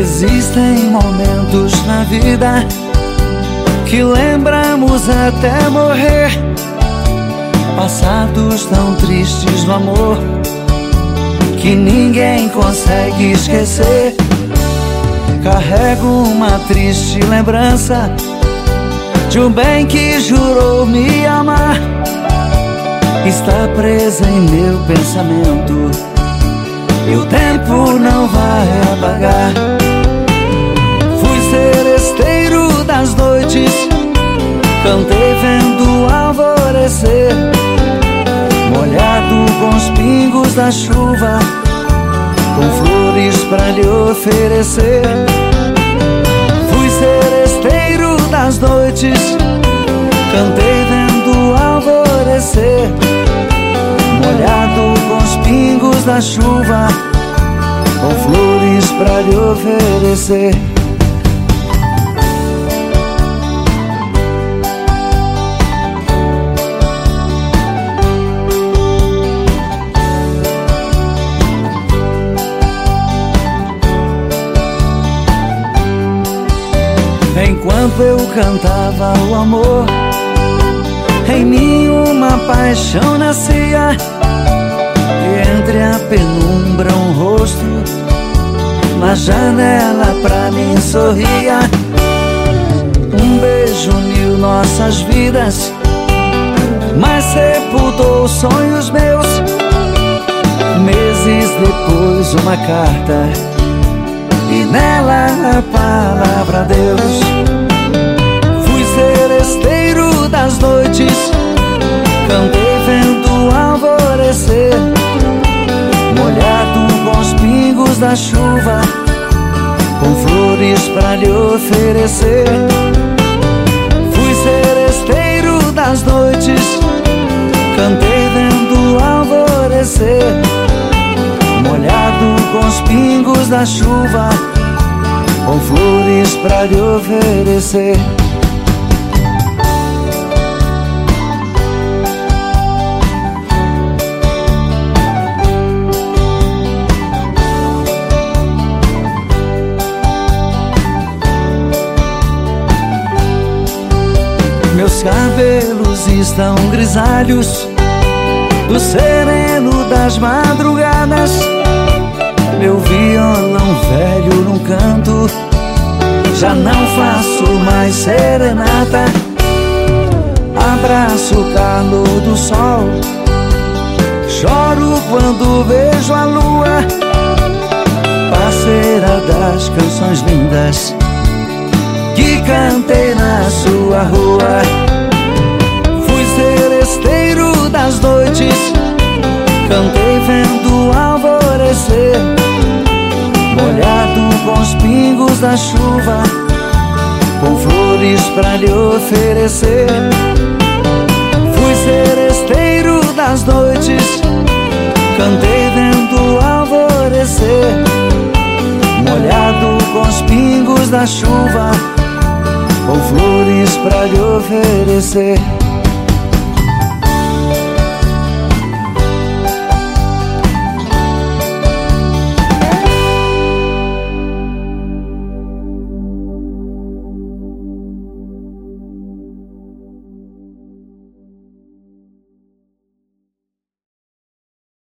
Existem momentos na vida que lembramos até morrer. Passados tão tristes no amor que ninguém consegue esquecer. Carrego uma triste lembrança de um bem que jurou me amar. Está presa em meu pensamento e o tempo não vai vendo alvorecer, molhado com os pingos da chuva, com flores para lhe oferecer. Fui seresteiro das noites, cantei vendo alvorecer, molhado com os pingos da chuva, com flores para lhe oferecer. Enquanto eu cantava o amor, em mim uma paixão nascia. E entre a penumbra um rosto, na janela pra mim sorria. Um beijo uniu nossas vidas, mas sepultou sonhos meus. Meses depois, uma carta e nela a palavra Deus. Fui seresteiro das noites, cantei vendo alvorecer, molhado com os pingos da chuva, com flores para lhe oferecer. Os pingos da chuva, com flores para lhe oferecer. Meus cabelos estão grisalhos do sereno das madrugadas. Meu violão velho num canto, já não faço mais serenata. Abraço o calor do sol, choro quando vejo a lua, parceira das canções lindas que cantei na sua rua. Com os pingos da chuva, com flores para lhe oferecer. Fui seresteiro das noites, cantei vendo alvorecer, molhado com os pingos da chuva, com flores para lhe oferecer.